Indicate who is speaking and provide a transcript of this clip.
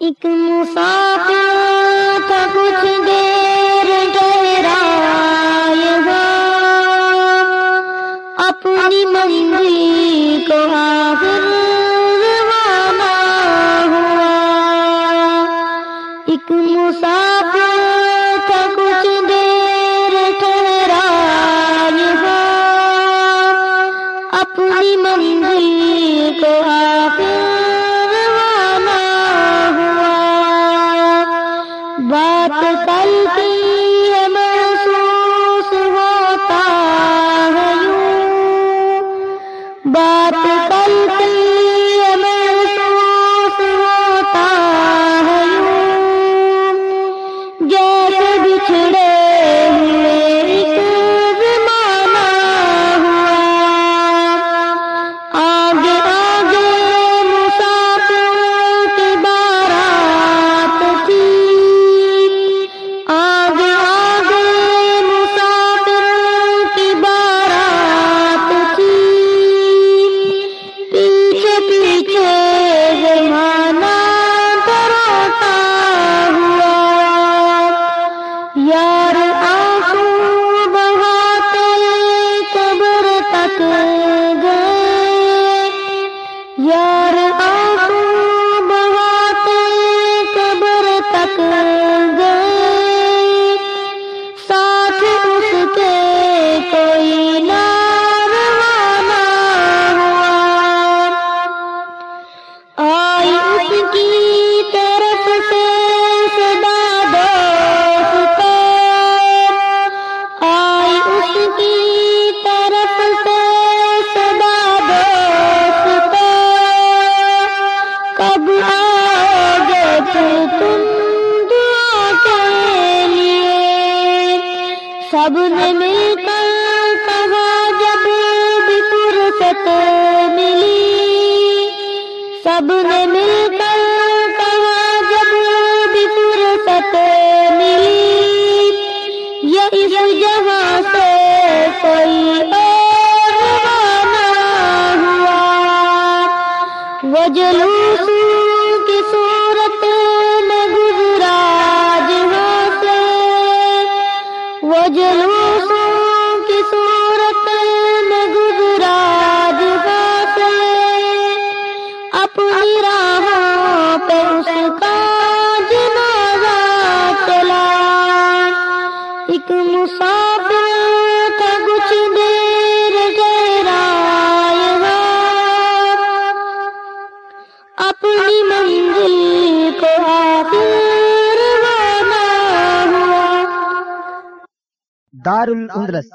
Speaker 1: ایک مسافر کا کچھ دیر ٹھہرا اپنی منزل کو حاضر روانہ ہوا۔ ایک مسافر رات پلتی ہے محسوس ہوتا ہے یوں۔ بات کل یار آنسو قبر تک گئے۔ ساتھ اس کے کوئی نہ ہوا۔ آئی اس کی طرف سے صدا دوست آئی اس کی سب نے مل کر کہا، جب بھی فرصت ملی۔ سب نے مل کر کہا، جب بھی فرصت ملی۔ یہ اس جہاں سے کوئی اور روانہ ہوا۔ وہ جلوس کی صورت ایک مسافر کچھ دیر ٹھہرا اپنی منزل کو آخر روانہ ہوا۔
Speaker 2: دار الاندلس